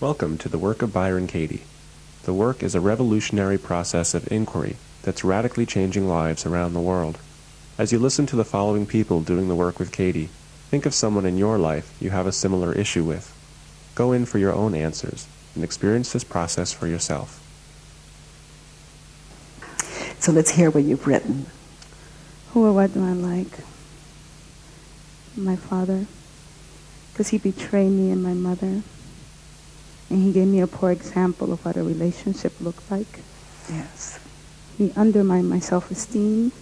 Welcome to the work of Byron Katie. The work is a revolutionary process of inquiry that's radically changing lives around the world. As you listen to the following people doing the work with Katie, think of someone in your life you have a similar issue with. Go in for your own answers and experience this process for yourself. So let's hear what you've written. Who or what do I like? My father, because he betrayed me and my mother. And he gave me a poor example of what a relationship looked like. Yes. He undermined my self-esteem,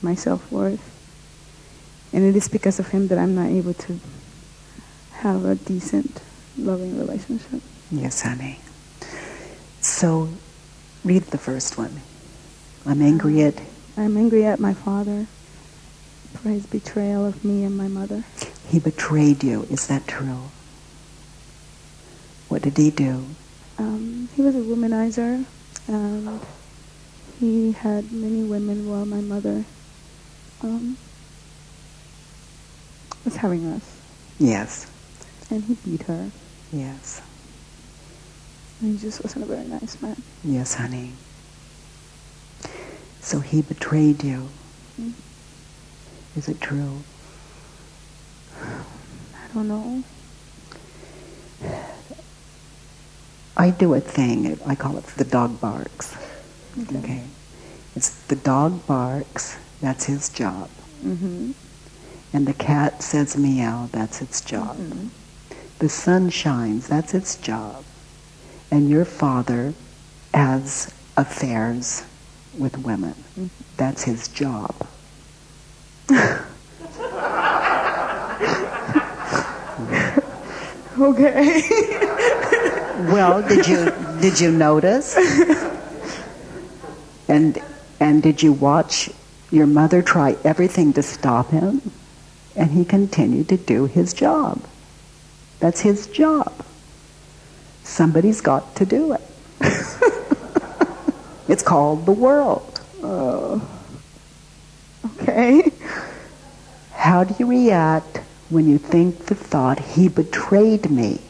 my self-worth. And it is because of him that I'm not able to have a decent, loving relationship. Yes, honey. So read the first one. I'm angry at... I'm angry at my father for his betrayal of me and my mother. He betrayed you. Is that true? What did he do? Um, he was a womanizer, and he had many women while my mother um, was having us. Yes. And he beat her. Yes. And he just wasn't a very nice man. Yes, honey. So he betrayed you. Mm. Is it true? I don't know. I do a thing, I call it the dog barks. Okay. Okay. It's the dog barks, that's his job. Mm-hmm. And the cat says meow, that's its job. Mm-hmm. The sun shines, that's its job. And your father has affairs with women. Mm-hmm. That's his job. Okay. Well, did you did you notice? And and did you watch your mother try everything to stop him? And he continued to do his job. That's his job. Somebody's got to do it. it's called the world. oh. Okay. How do you react when you think the thought, he betrayed me?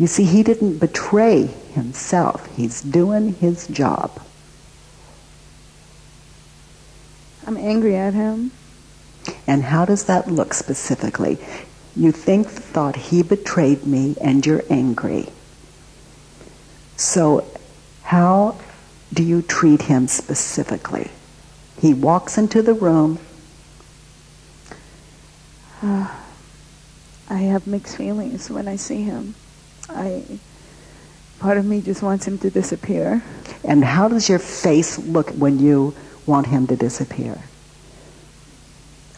You see, he didn't betray himself. He's doing his job. I'm angry at him. And how does that look specifically? You think the thought, he betrayed me, and you're angry. So, how do you treat him specifically? He walks into the room. Uh, I have mixed feelings when I see him. I part of me just wants him to disappear. And how does your face look when you want him to disappear?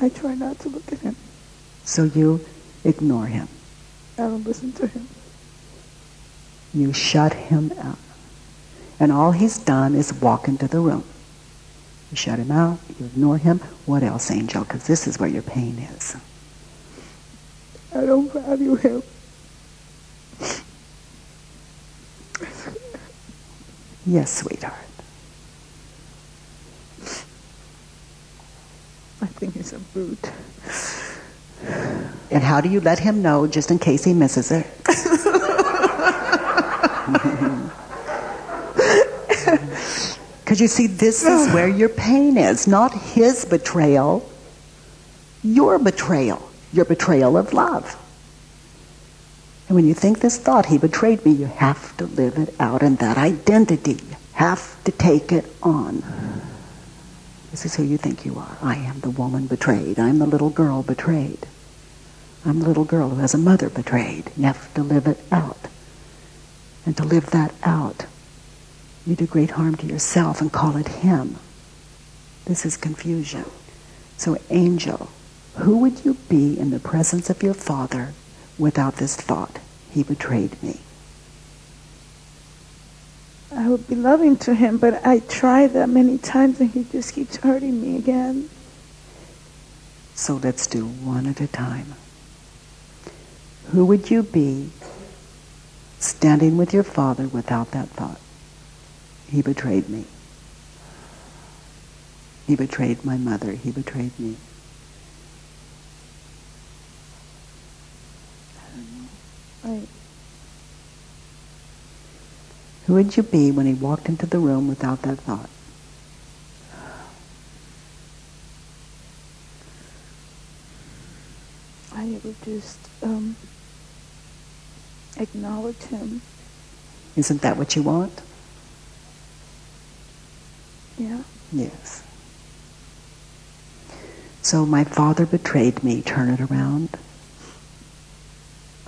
I try not to look at him. So you ignore him. I don't listen to him. You shut him out. And all he's done is walk into the room. You shut him out, you ignore him. What else, Angel? Because this is where your pain is. I don't value him. Yes, sweetheart. I think he's a brute. And how do you let him know just in case he misses it? Because you see, this is where your pain is, not his betrayal, your betrayal, your betrayal of love. And when you think this thought, he betrayed me, you have to live it out in that identity. You have to take it on. This is who you think you are. I am the woman betrayed. I'm the little girl betrayed. I'm the little girl who has a mother betrayed. You have to live it out. And to live that out, you do great harm to yourself and call it him. This is confusion. So, angel, who would you be in the presence of your father without this thought? He betrayed me. I would be loving to him, but I try that many times and he just keeps hurting me again. So let's do one at a time. Who would you be standing with your father without that thought? He betrayed me. He betrayed my mother. He betrayed me. I, Who would you be when he walked into the room without that thought? I would just um, acknowledge him. Isn't that what you want? Yeah. Yes. So my father betrayed me. Turn it around.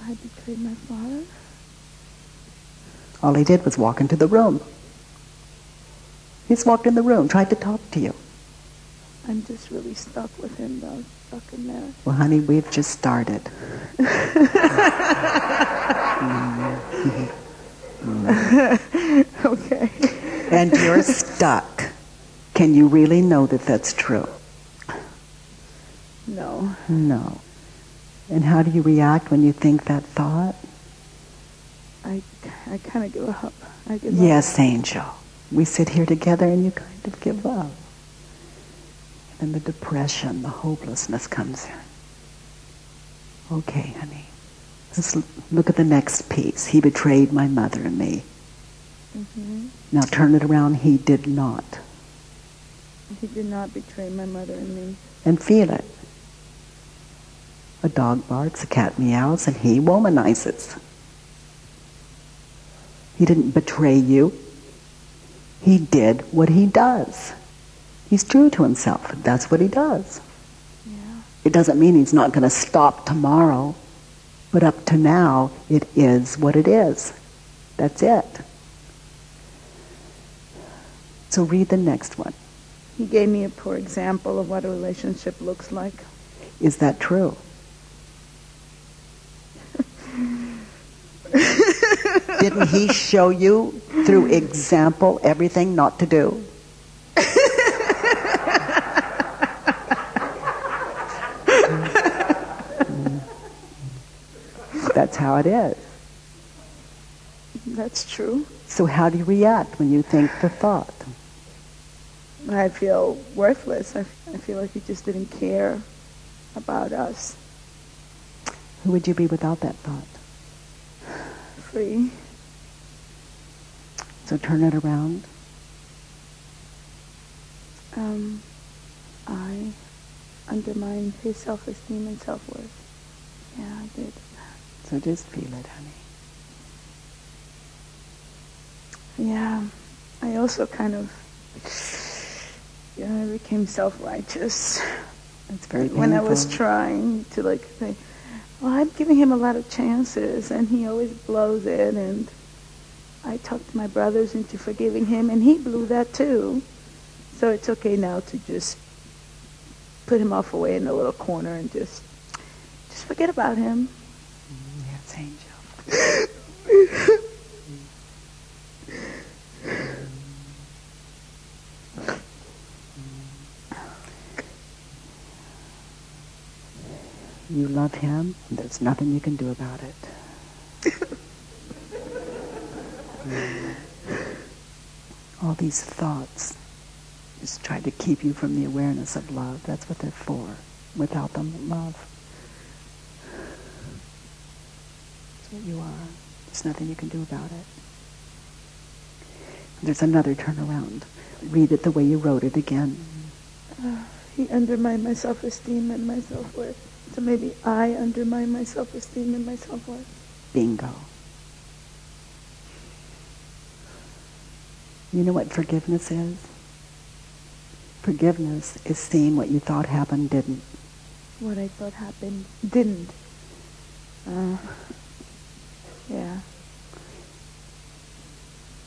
I betrayed my father. All he did was walk into the room. He's walked in the room, tried to talk to you. I'm just really stuck with him, though. Stuck in there. Well, honey, we've just started. okay. And you're stuck. Can you really know that that's true? No. No. And how do you react when you think that thought? I, I kind of give up. I give Yes, angel. We sit here together and you kind of give up. And then the depression, the hopelessness comes in. Okay, honey. Let's look at the next piece. He betrayed my mother and me. hmm Now turn it around. He did not. He did not betray my mother and me. And feel it. A dog barks, a cat meows, and he womanizes. He didn't betray you. He did what he does. He's true to himself. That's what he does. Yeah. It doesn't mean he's not going to stop tomorrow, but up to now, it is what it is. That's it. So read the next one. He gave me a poor example of what a relationship looks like. Is that true? Didn't he show you through example everything not to do? That's how it is. That's true. So how do you react when you think the thought? I feel worthless. I, I feel like he just didn't care about us. Who would you be without that thought? Free. So turn it around. Um, I undermined his self-esteem and self-worth. Yeah, I did. So just feel it, honey. Yeah. I also kind of, know, I became self-righteous It's very painful. when I was trying to like say, well, I'm giving him a lot of chances, and he always blows it. And I talked my brothers into forgiving him, and he blew that too. So it's okay now to just put him off away in a little corner and just just forget about him. Mm-hmm. Yes, angel. You love him, there's nothing you can do about it. All these thoughts just try to keep you from the awareness of love. That's what they're for. Without them, love. That's what you are. There's nothing you can do about it. There's another turnaround. Read it the way you wrote it again. Uh, he undermined my self-esteem and my self-worth. So maybe I undermine my self-esteem and my self-worth. Bingo. You know what forgiveness is? Forgiveness is seeing what you thought happened didn't. What I thought happened didn't. Uh, yeah.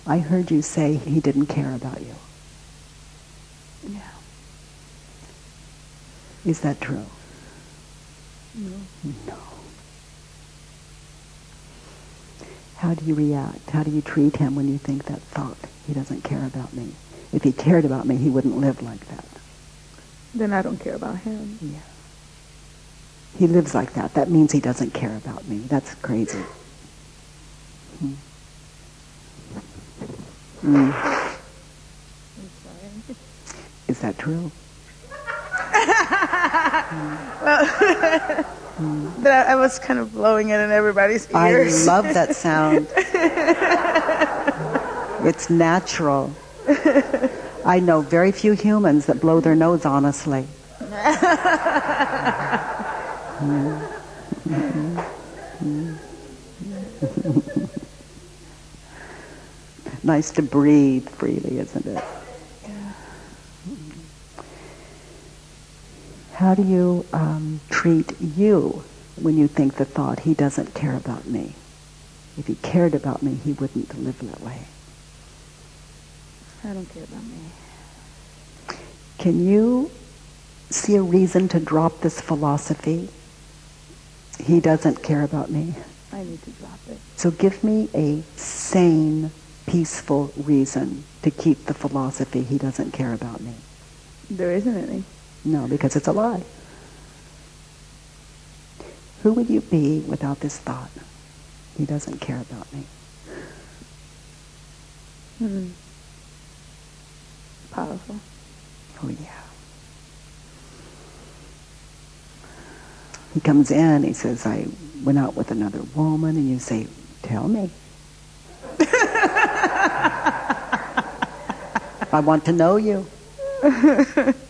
I heard you say he didn't care about you. Yeah. Is that true? No. No. How do you react? How do you treat him when you think that thought? He doesn't care about me. If he cared about me, he wouldn't live like that. Then I don't care about him. Yeah. He lives like that. That means he doesn't care about me. That's crazy. Hmm. Mm. I'm sorry. Is that true? Mm. But I, I was kind of blowing it in everybody's ears. I love that sound. It's natural. I know very few humans that blow their nose honestly. nice to breathe freely, isn't it? How do you um, treat you when you think the thought, he doesn't care about me? If he cared about me, he wouldn't live that way. I don't care about me. Can you see a reason to drop this philosophy? He doesn't care about me. I need to drop it. So give me a sane, peaceful reason to keep the philosophy he doesn't care about me. There isn't any. No, because it's a lie. Who would you be without this thought? He doesn't care about me. Hmm. Powerful. Oh, yeah. He comes in, he says, I went out with another woman, and you say, Tell me. I want to know you.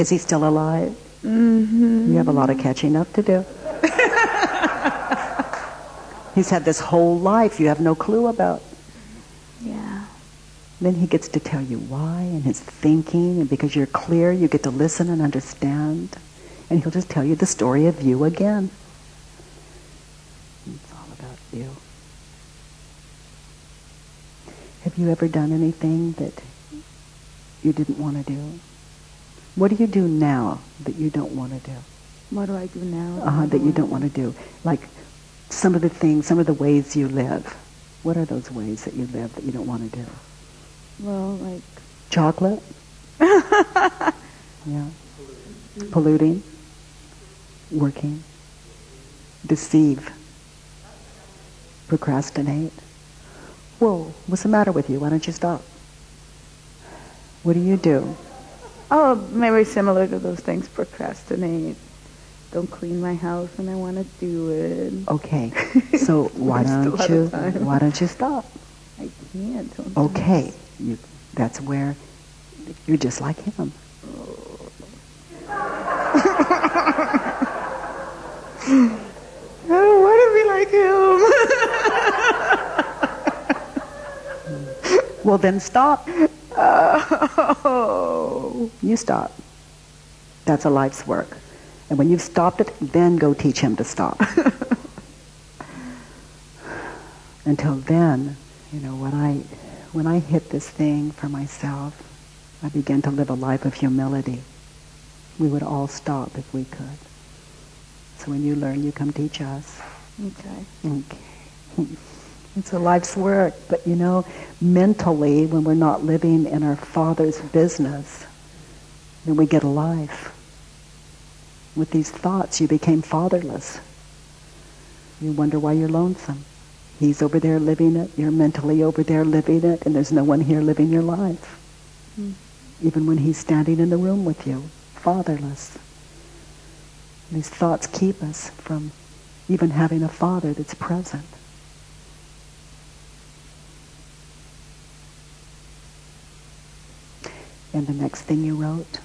Is he still alive? Mm-hmm. You have a lot of catching up to do. He's had this whole life you have no clue about. Yeah. Then he gets to tell you why and his thinking, and because you're clear, you get to listen and understand. And he'll just tell you the story of you again. It's all about you. Have you ever done anything that you didn't want to do? What do you do now that you don't want to do? What do I do now? Uh-huh, that you don't want to do. Like some of the things, some of the ways you live. What are those ways that you live that you don't want to do? Well, like Chocolate? yeah. Polluting? Working? Deceive? Procrastinate? Whoa, what's the matter with you? Why don't you stop? What do you do? Oh, maybe similar to those things. Procrastinate. Don't clean my house when I want to do it. Okay, so why don't you why don't you stop? I can't. sometimes. Okay, you, that's where you're just like him. I don't want to be like him. Well, then stop. oh. You stop. That's a life's work. And when you've stopped it, then go teach him to stop. Until then, you know, when I when I hit this thing for myself, I began to live a life of humility. We would all stop if we could. So when you learn, you come teach us. Okay. Okay. It's a life's work, but you know, mentally, when we're not living in our Father's business, then we get a life. With these thoughts, you became fatherless. You wonder why you're lonesome. He's over there living it, you're mentally over there living it, and there's no one here living your life. Hmm. Even when he's standing in the room with you, fatherless. These thoughts keep us from even having a father that's present. And the next thing you wrote,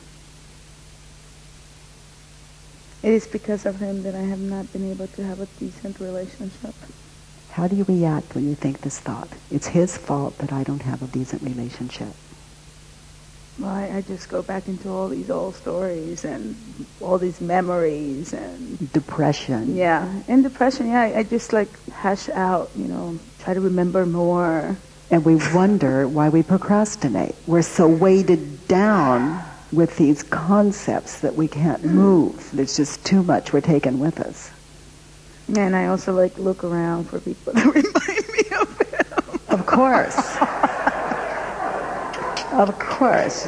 It is because of him that I have not been able to have a decent relationship. how do you react when you think this thought? It's his fault that I don't have a decent relationship. Well, I, I just go back into all these old stories and all these memories and Depression. yeah, and depression. Yeah, I, I just like hash out, you know, try to remember more. And we wonder why we procrastinate. We're so weighted down with these concepts that we can't hmm. move. There's just too much we're taking with us. And I also like look around for people that remind me of him. Of course. of course.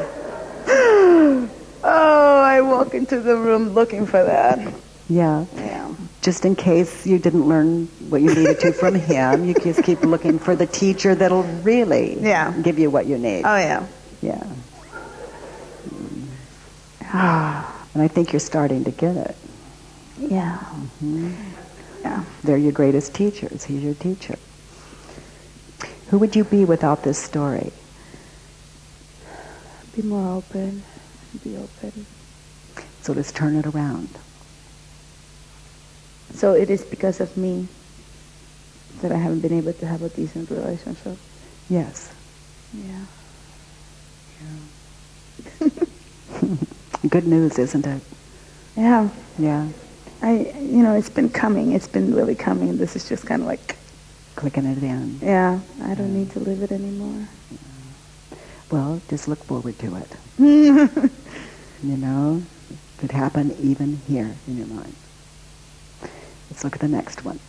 Oh, I walk into the room looking for that. Yeah. Yeah. Just in case you didn't learn what you needed to from him, you just keep looking for the teacher that'll really Yeah. give you what you need. Oh yeah. Yeah. And I think you're starting to get it. Yeah. Mm-hmm. Yeah. They're your greatest teachers. He's your teacher. Who would you be without this story? Be more open. Be open. So let's turn it around. So it is because of me that I haven't been able to have a decent relationship. Yes. Yeah. Good news, isn't it? Yeah. Yeah. I, you know, it's been coming. It's been really coming. This is just kind of like, Clicking it in. yeah, I don't need to live it anymore. Well, just look forward to it. you know, it could happen even here in your mind. Let's look at the next one.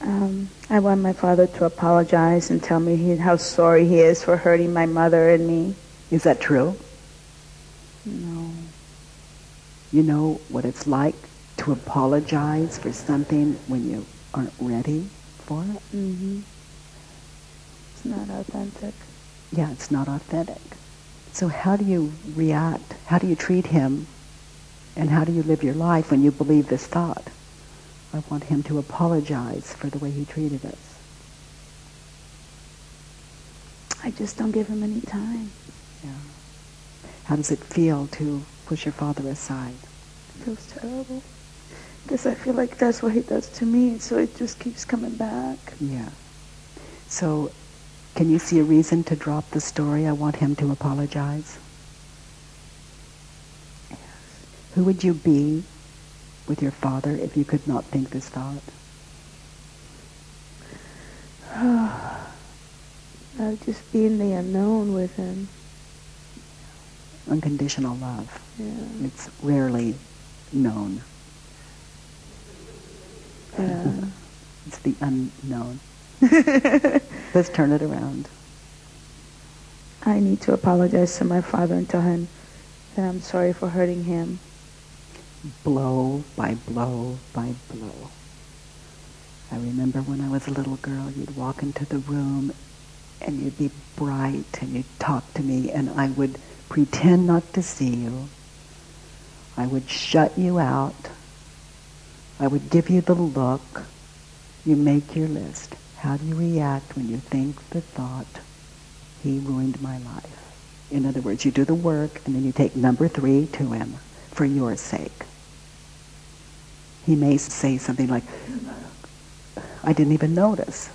Um, I want my father to apologize and tell me he, how sorry he is for hurting my mother and me. Is that true? No. You know what it's like to apologize for something when you aren't ready for it? hmm It's not authentic. Yeah, it's not authentic. So how do you react? How do you treat him? And how do you live your life when you believe this thought? I want him to apologize for the way he treated us. I just don't give him any time. Yeah. How does it feel to push your father aside? It feels terrible. Because I feel like that's what he does to me, so it just keeps coming back. Yeah. So can you see a reason to drop the story? I want him to apologize. Yes. Who would you be with your father if you could not think this thought? I'll just be in the unknown with him. Unconditional love. Yeah. It's rarely known. Yeah. It's the unknown. Let's turn it around. I need to apologize to my father and tell him that I'm sorry for hurting him. Blow by blow by blow. I remember when I was a little girl, you'd walk into the room and you'd be bright and you'd talk to me and I would pretend not to see you. I would shut you out. I would give you the look. You make your list. How do you react when you think the thought, he ruined my life? In other words, you do the work and then you take number three to him for your sake. He may say something like, I didn't even notice.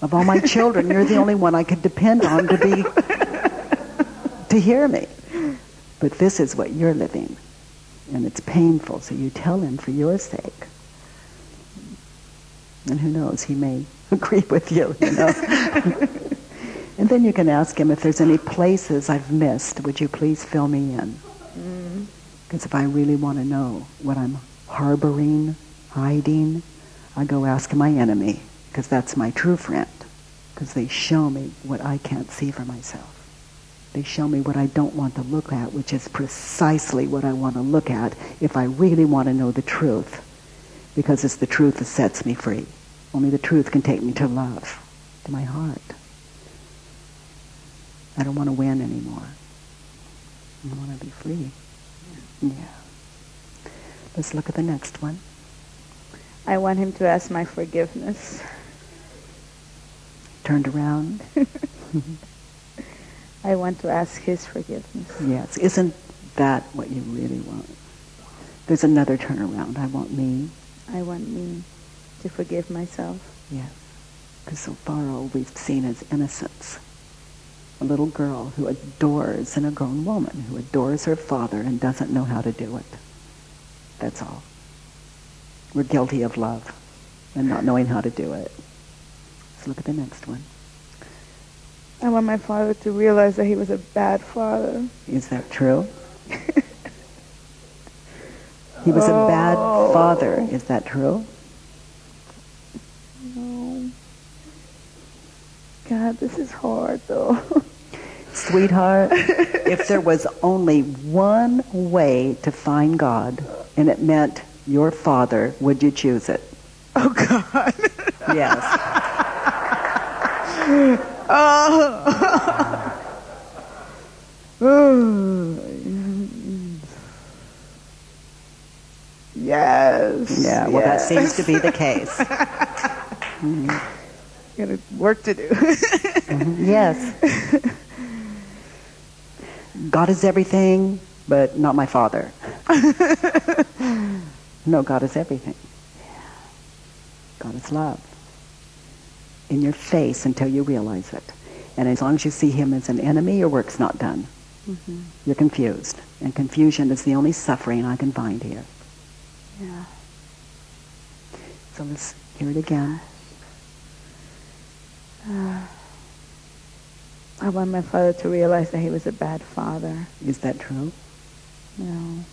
Of all my children, you're the only one I could depend on to be, to hear me. But this is what you're living. And it's painful, so you tell him for your sake. And who knows, he may agree with you, you know. and then you can ask him if there's any places I've missed, would you please fill me in? Mm-hmm. Because if I really want to know what I'm harboring, hiding, I go ask my enemy, because that's my true friend. Because they show me what I can't see for myself. They show me what I don't want to look at, which is precisely what I want to look at if I really want to know the truth. Because it's the truth that sets me free. Only the truth can take me to love, to my heart. I don't want to win anymore. I want to be free. Yeah. Let's look at the next one. I want him to ask my forgiveness. Turned around. I want to ask his forgiveness. Yes. Isn't that what you really want? There's another turnaround. I want me. I want me to forgive myself. Yes. Because so far all we've seen is innocence. A little girl who adores, and a grown woman who adores her father and doesn't know how to do it. That's all. We're guilty of love and not knowing how to do it. Let's look at the next one. I want my father to realize that he was a bad father. Is that true? he was a oh. bad Oh. father. Is that true? No. God, this is hard though. Sweetheart, if there was only one way to find God and it meant your father, would you choose it? oh God. Yes. Yes. Yeah, well, that seems to be the case. Got work to do. Mm-hmm. Yes. God is everything, but not my father. no, God is everything. God is love. In your face until you realize it. And as long as you see him as an enemy, your work's not done. Mm-hmm. You're confused. And confusion is the only suffering I can find here. Yeah. So let's hear it again. Uh, I want my father to realize that he was a bad father. Is that true? No.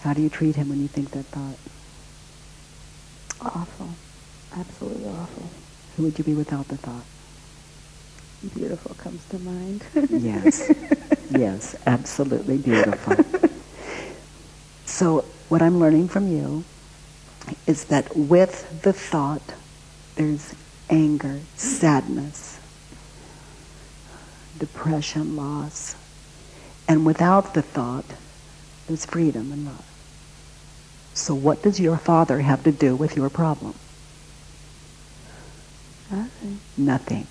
How do you treat him when you think that thought? Awful. Absolutely awful. Who would you be without the thought? Beautiful comes to mind. Yes. yes, absolutely beautiful. So, what I'm learning from you is that with the thought, there's anger, sadness, depression, loss. And without the thought, there's freedom and love. So, what does your father have to do with your problem? Nothing. Nothing.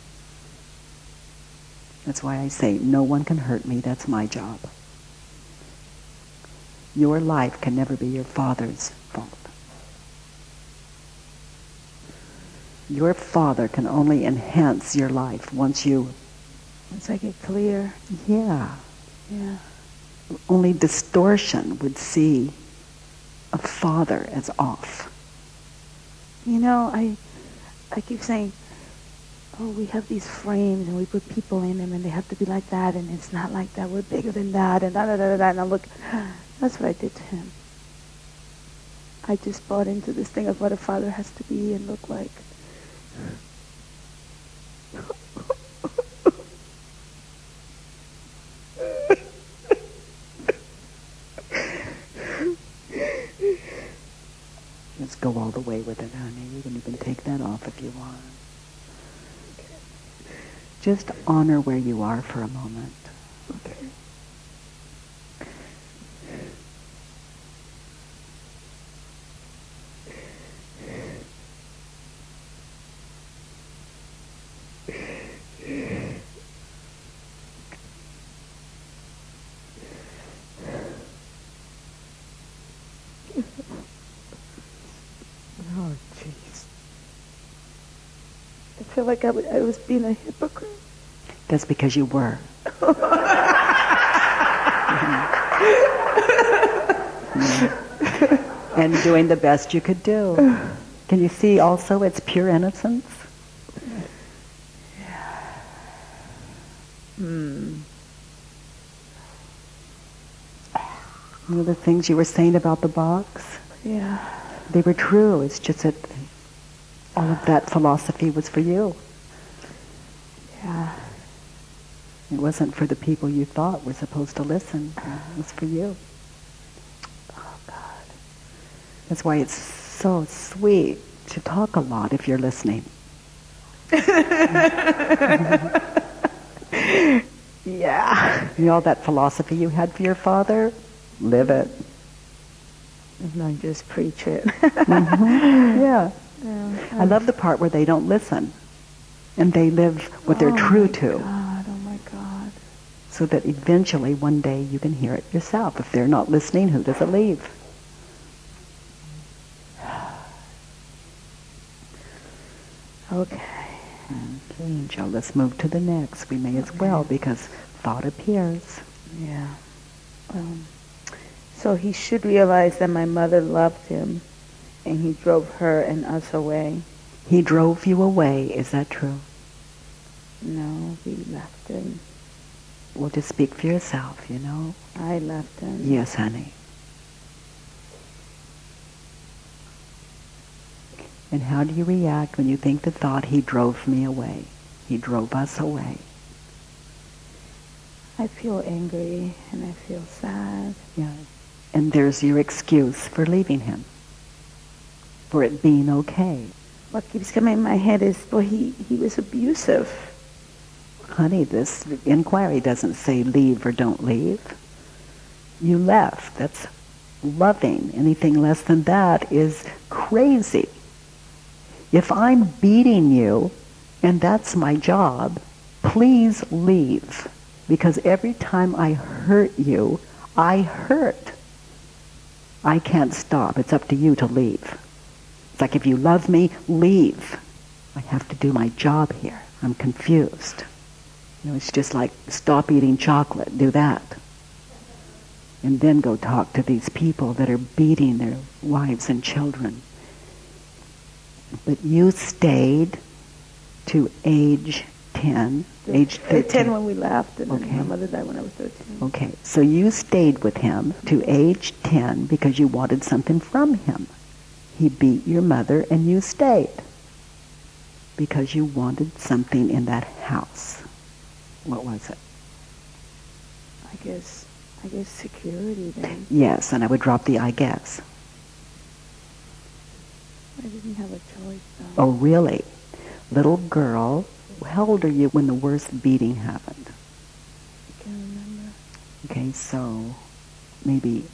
That's why I say, no one can hurt me. That's my job. Your life can never be your father's fault. Your father can only enhance your life once you, Once I get clear. yeah, Yeah. only distortion would see a father as off. You know, I I keep saying, oh, we have these frames and we put people in them and they have to be like that and it's not like that. We're bigger than that and da da da da. da. And I look, that's what I did to him. I just bought into this thing of what a father has to be and look like. Let's go all the way with it, honey. You can even take that off if you want. Just honor where you are for a moment. Okay. Oh, jeez. I feel like I, w- I was being a hypocrite. That's because you were. and doing the best you could do. Can you see also it's pure innocence? Hmm. You know the things you were saying about the box? Yeah. They were true. It's just that all of that philosophy was for you. Yeah. It wasn't for the people you thought were supposed to listen. It was for you. Oh God. That's why it's so sweet to talk a lot if you're listening. Yeah. You know all that philosophy you had for your father? Live it. Mm-hmm. No, just preach it. Mm-hmm. Yeah. Yeah. I love the part where they don't listen. And they live what they're Oh true my to. God, oh my God. So that eventually one day you can hear it yourself. If they're not listening, who does it leave? Okay. Okay, Angel, let's move to the next. We may as well because thought appears. Yeah. Um, so he should realize that my mother loved him and he drove her and us away. He drove you away. Is that true? No, we left him. Well, just speak for yourself, you know? I left him. Yes, honey. And how do you react when you think the thought, he drove me away? He drove us away. I feel angry and I feel sad. Yeah. And there's your excuse for leaving him. For it being okay. What keeps coming in my head is, well, he, he was abusive. Honey, this inquiry doesn't say leave or don't leave. You left. That's loving. Anything less than that is crazy. If I'm beating you, and that's my job, please leave. Because every time I hurt you, I hurt. I can't stop. It's up to you to leave. It's like if you love me, leave. I have to do my job here. I'm confused. You know, it's just like stop eating chocolate, do that. And then go talk to these people that are beating their wives and children. But you stayed to age 10, age 13. 10 when we left, and Okay. my mother died when I was 13. Okay, so you stayed with him to age 10 because you wanted something from him. He beat your mother and you stayed because you wanted something in that house. What was it? I guess, I guess security then. Yes, and I would drop the I guess. I didn't have a choice though. Oh, really? Little girl, how old are you when the worst beating happened? I can't remember. Okay, so maybe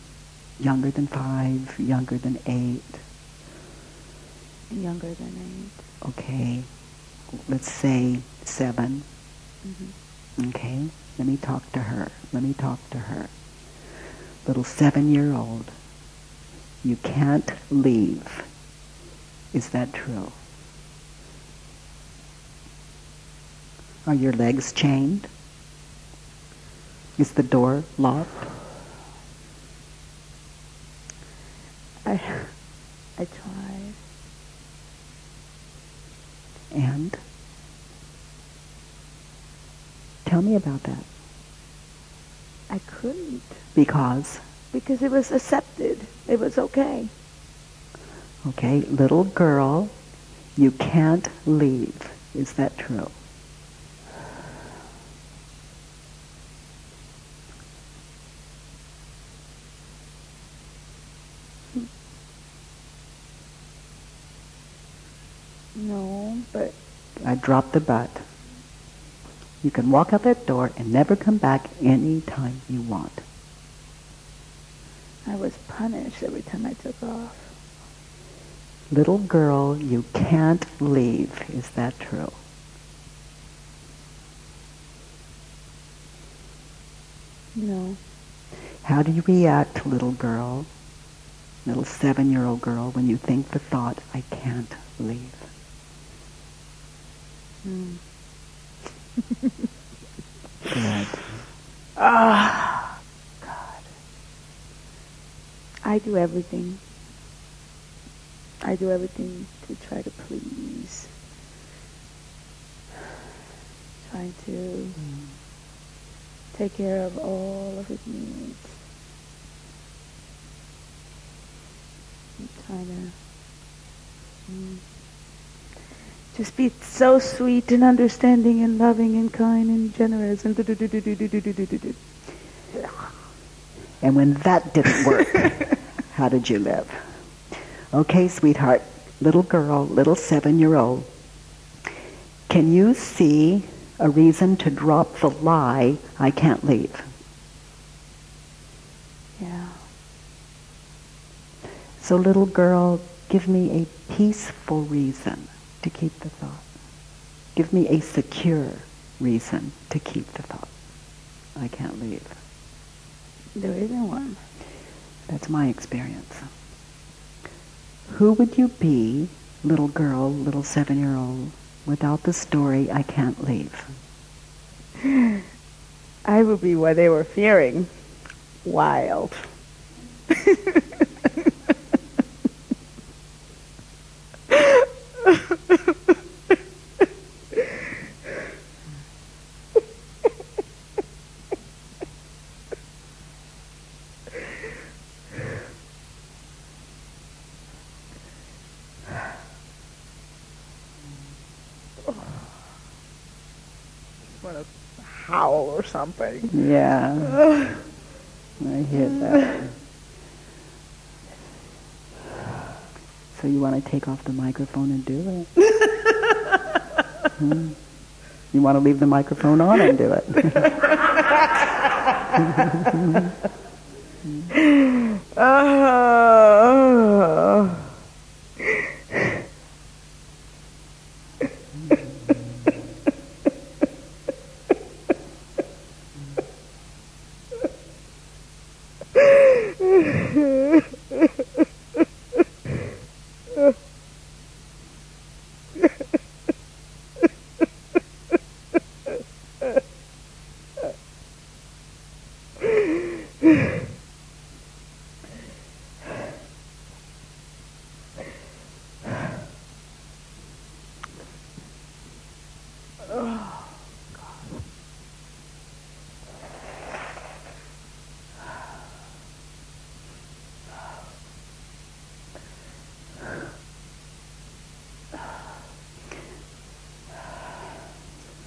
younger than five, younger than eight. Younger than eight. Okay, let's say 7 hmm Okay, let me talk to her. Let me talk to her. Little seven-year-old, you can't leave. Is that true? Are your legs chained? Is the door locked? I, I tried. And? Tell me about that. I couldn't Because, because it was accepted. It was okay. okay, little girl, you can't leave. Is that true? No, but I dropped the butt. You can walk out that door and never come back any time you want. I was punished every time I took off. Little girl, you can't leave. Is that true? No. How do you react, little girl, little seven-year-old girl, when you think the thought, I can't leave? Mm. Good. Ah. I do everything. I do everything to try to please. Trying to take care of all of his needs. I'm trying to mm, just be so sweet and understanding and loving and kind and generous and do do do do do do do do do do. And when that didn't work, how did you live? Okay, sweetheart, little girl, little seven-year-old, can you see a reason to drop the lie, I can't leave? Yeah. So little girl, give me a peaceful reason to keep the thought. Give me a secure reason to keep the thought. I can't leave. There isn't one. That's my experience. Who would you be, little girl, little seven-year-old, without the story, I can't leave? I would be what they were fearing. Wild. want to howl or something. Yeah, I hear that. So you want to take off the microphone and do it? Hmm? You want to leave the microphone on and do it? Oh.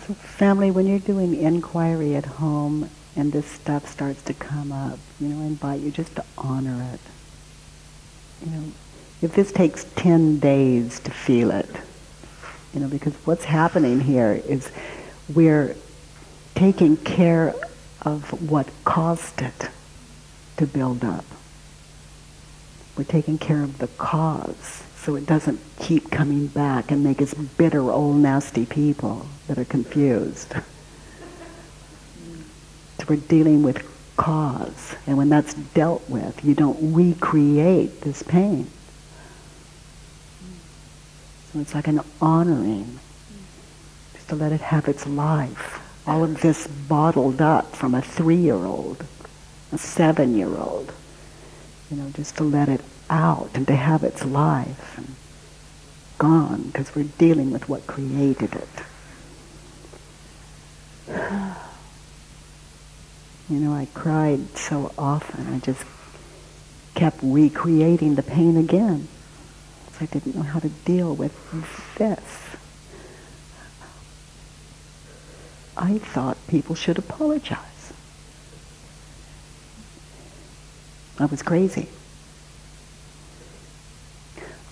So family, when you're doing inquiry at home and this stuff starts to come up, you know, I invite you just to honor it. You know, if this takes 10 days to feel it, you know, because what's happening here is we're taking care of what caused it to build up. We're taking care of the cause so it doesn't keep coming back and make us bitter, old, nasty people that are confused. So we're dealing with cause. And when that's dealt with, you don't recreate this pain. So it's like an honoring, just to let it have its life. All of this bottled up from a three-year-old, a seven-year-old, you know, just to let it out and to have its life and gone because we're dealing with what created it. You know, I cried so often, I just kept recreating the pain again. I didn't know how to deal with this. I thought people should apologize. I was crazy.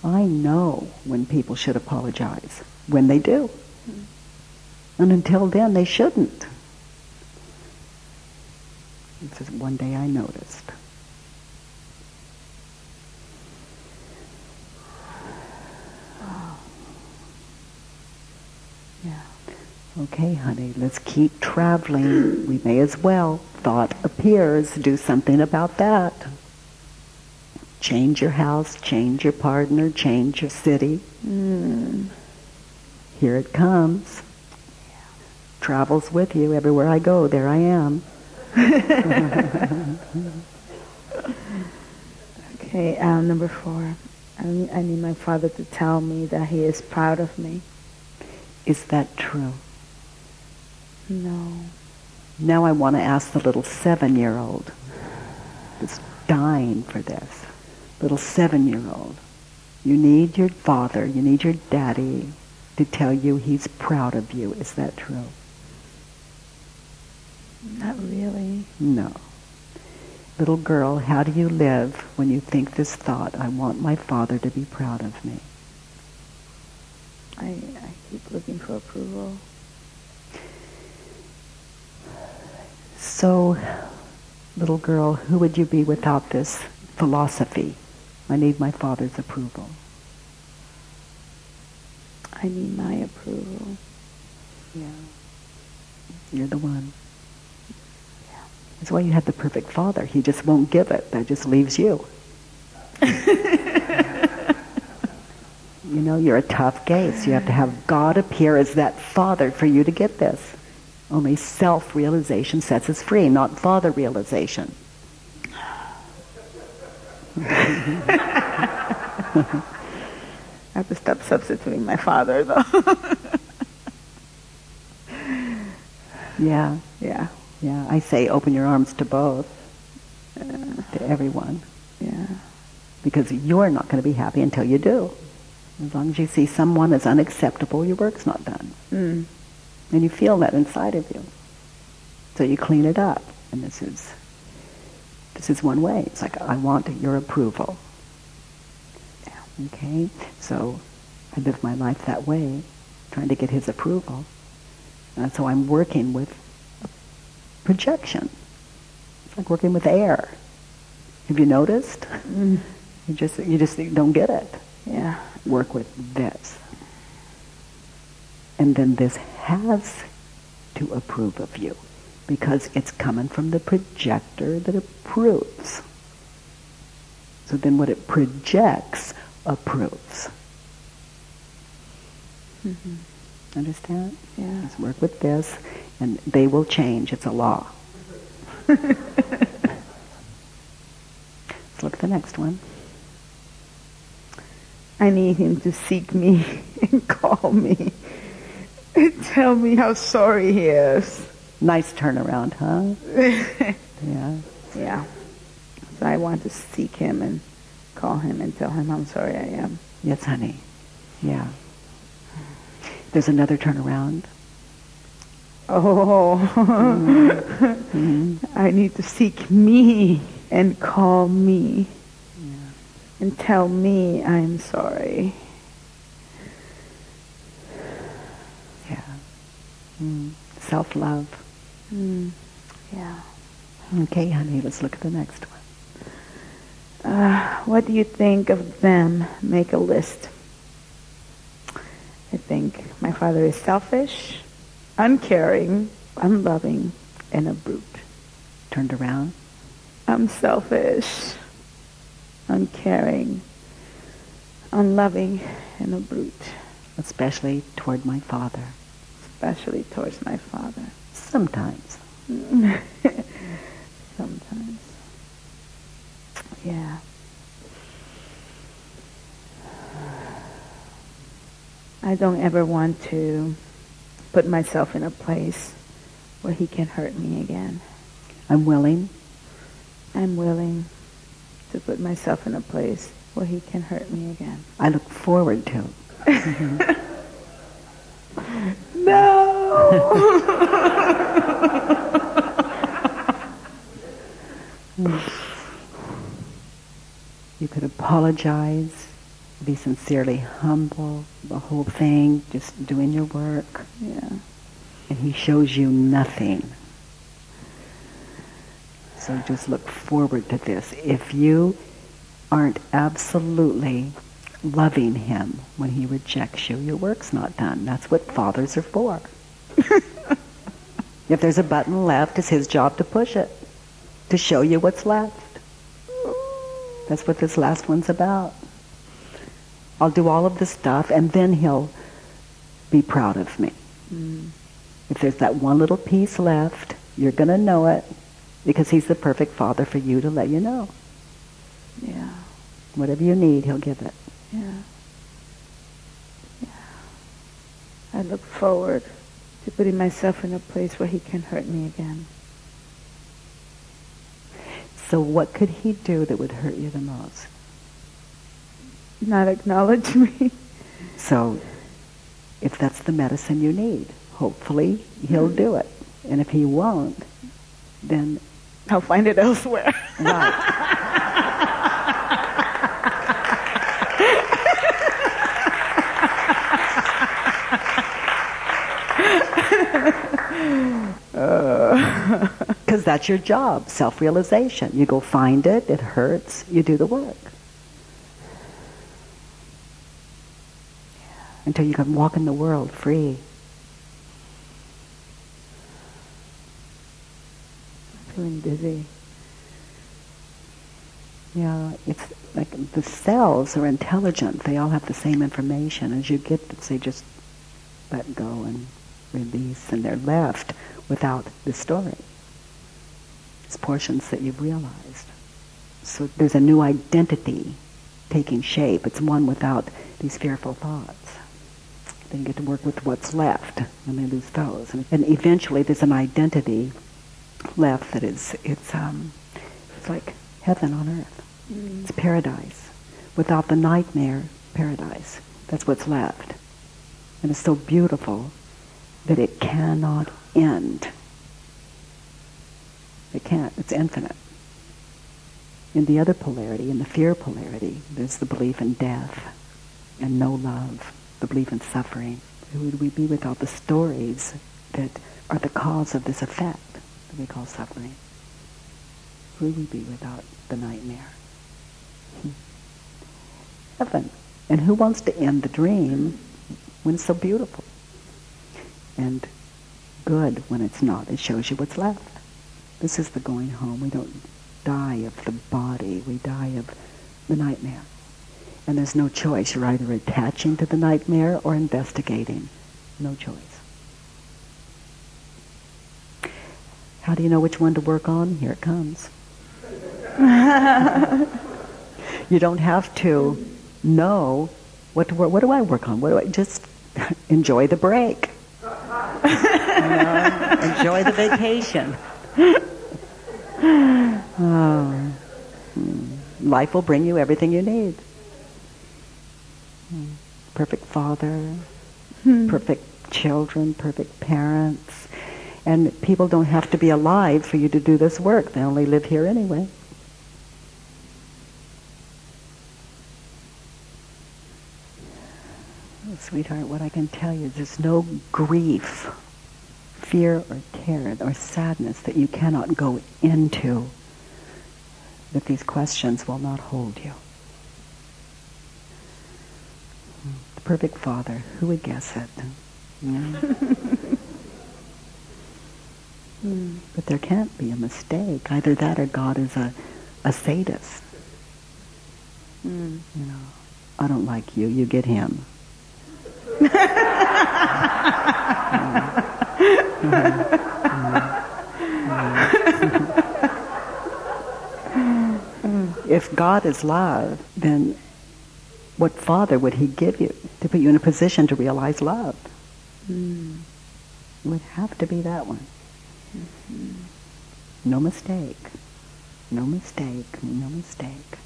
I know when people should apologize, when they do. And until then, they shouldn't. This is one day I noticed. Yeah. Okay, honey, let's keep traveling. We may as well. Thought appears. Do something about that. Change your house, change your partner, change your city. Mm. Here it comes. Travels with you everywhere I go. There I am. okay, um, number four. I I need my father to tell me that he is proud of me. Is that true? No. Now I want to ask the little seven-year-old that's dying for this. Little seven-year-old. You need your father, you need your daddy to tell you he's proud of you. Is that true? Not really. No. Little girl, how do you live when you think this thought, I want my father to be proud of me? I, I keep looking for approval. So, little girl, who would you be without this philosophy? I need my father's approval. I need my approval. Yeah. You're the one. Yeah. That's why you have the perfect father. He just won't give it. That just leaves you. you know, you're a tough case. You have to have God appear as that father for you to get this. Only self-realization sets us free, not father realization. I have to stop substituting my father, though. yeah, yeah, yeah. I say open your arms to both, uh, to everyone. Yeah. Because you're not going to be happy until you do. As long as you see someone as unacceptable, your work's not done. Mm. And you feel that inside of you. So you clean it up. And this is this is one way. It's like I want your approval. Okay? So I live my life that way, trying to get his approval. And so I'm working with projection. It's like working with air. Have you noticed? Mm. You just you just don't get it. Yeah. Work with this. And then this has to approve of you because it's coming from the projector that approves. So then what it projects approves. Mm-hmm. Understand? Yeah. Let's work with this and they will change. It's a law. Let's look at the next one. I need him to seek me and call me and tell me how sorry he is. Nice turnaround, huh? yeah. Yeah. So I want to seek him and call him and tell him I'm sorry I am. Yes, honey. Yeah. There's another turnaround. Oh, Mm-hmm. I need to seek me and call me Yeah. and tell me I'm sorry. Yeah. Mm. Self-love. Mm. Yeah. Okay, honey, let's look at the next one. Uh, what do you think of them? Make a list. I think my father is selfish, uncaring, unloving, and a brute. Turned around. I'm selfish, uncaring, unloving, and a brute, Especially toward my father. especially towards my father. Sometimes. Sometimes. Yeah. I don't ever want to put myself in a place where he can hurt me again. I'm willing. I'm willing to put myself in a place where he can hurt me again. I look forward to. Mm. You could apologize, be sincerely humble, the whole thing, just doing your work. Yeah. And he shows you nothing. So just look forward to this. If you aren't absolutely loving him when he rejects you, your work's not done. That's what fathers are for. if there's a button left, it's his job to push it, to show you what's left. That's what this last one's about. I'll do all of this stuff and then he'll be proud of me. Mm. If there's that one little piece left, you're going to know it because he's the perfect father for you to let you know. Yeah. Whatever you need, he'll give it. Yeah. Yeah. I look forward to putting myself in a place where he can hurt me again. So what could he do that would hurt you the most? Not acknowledge me. So if that's the medicine you need, hopefully he'll mm. do it. And if he won't, then I'll find it elsewhere. right. Because that's your job, self-realization. You go find it, it hurts, you do the work. Until you can walk in the world free. I'm Feeling dizzy. Yeah, it's like the cells are intelligent. They all have the same information. As you get, they just let go and release, and they're left without the story. It's portions that you've realized. So there's a new identity taking shape. It's one without these fearful thoughts. Then you get to work with what's left, and they lose those. And, and eventually, there's an identity left that is it's um, it's like heaven on earth. It's paradise. Without the nightmare, paradise. That's what's left. And it's so beautiful that it cannot end. It can't. It's infinite. In the other polarity, in the fear polarity, there's the belief in death and no love, the belief in suffering. Who would we be without the stories that are the cause of this effect that we call suffering? Who would we be without the nightmare? Hmm. Heaven. And who wants to end the dream when it's so beautiful? And good when it's not. It shows you what's left. This is the going home. We don't die of the body. We die of the nightmare. And there's no choice. You're either attaching to the nightmare or investigating. No choice. How do you know which one to work on? Here it comes. you don't have to know what to work. What do I work on? What do I just enjoy the break? Know, enjoy the vacation. oh. Life will bring you everything you need. Perfect father, hmm. perfect children, perfect parents. And people don't have to be alive for you to do this work. They only live here anyway. Sweetheart, what I can tell you is there's no grief, fear or terror or sadness that you cannot go into that these questions will not hold you. The perfect father, who would guess it? Yeah. but there can't be a mistake. Either that or God is a, a sadist. Mm. You know, I don't like you, you get him. if God is love, then what father would he give you to put you in a position to realize love? Mm. It would have to be that one. Mm-hmm. No mistake. No mistake. No mistake.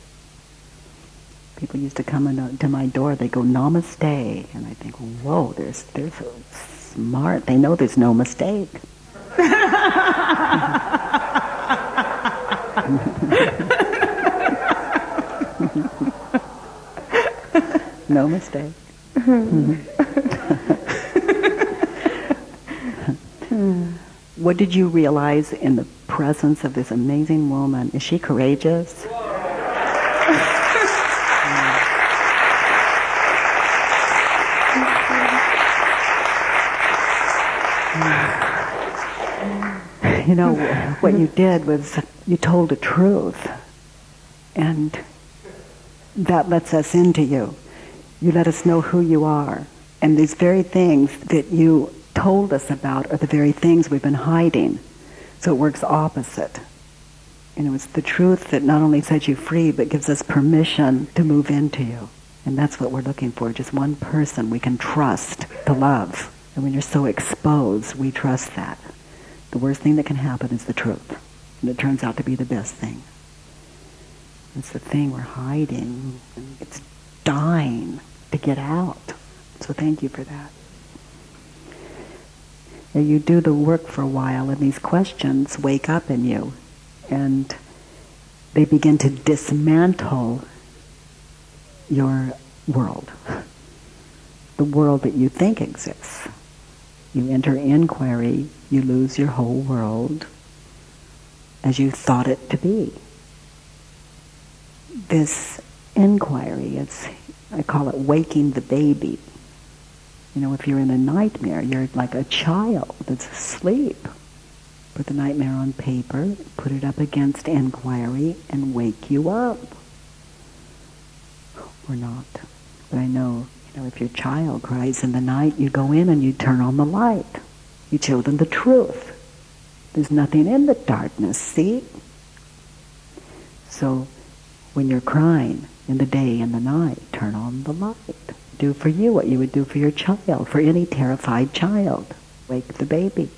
People used to come in, uh, to my door, they go, namaste. And I think, whoa, they're, they're so smart. They know there's no mistake. no mistake. what did you realize in the presence of this amazing woman? Is she courageous? You know, what you did was you told the truth. And that lets us into you. You let us know who you are. And these very things that you told us about are the very things we've been hiding. So it works opposite. You know, it's the truth that not only sets you free, but gives us permission to move into you. And that's what we're looking for, just one person we can trust to love. And when you're so exposed, we trust that. The worst thing that can happen is the truth. And it turns out to be the best thing. It's the thing we're hiding. It's dying to get out. So thank you for that. You do the work for a while and these questions wake up in you and they begin to dismantle your world. The world that you think exists. You enter inquiry, you lose your whole world as you thought it to be. This inquiry, it's, I call it waking the baby. You know, if you're in a nightmare, you're like a child that's asleep. Put the nightmare on paper, put it up against inquiry, and wake you up. Or not. But I know if your child cries in the night, you go in and you turn on the light. You show them the truth. There's nothing in the darkness, see? So when you're crying in the day and the night, turn on the light. Do for you what you would do for your child, for any terrified child. Wake the baby.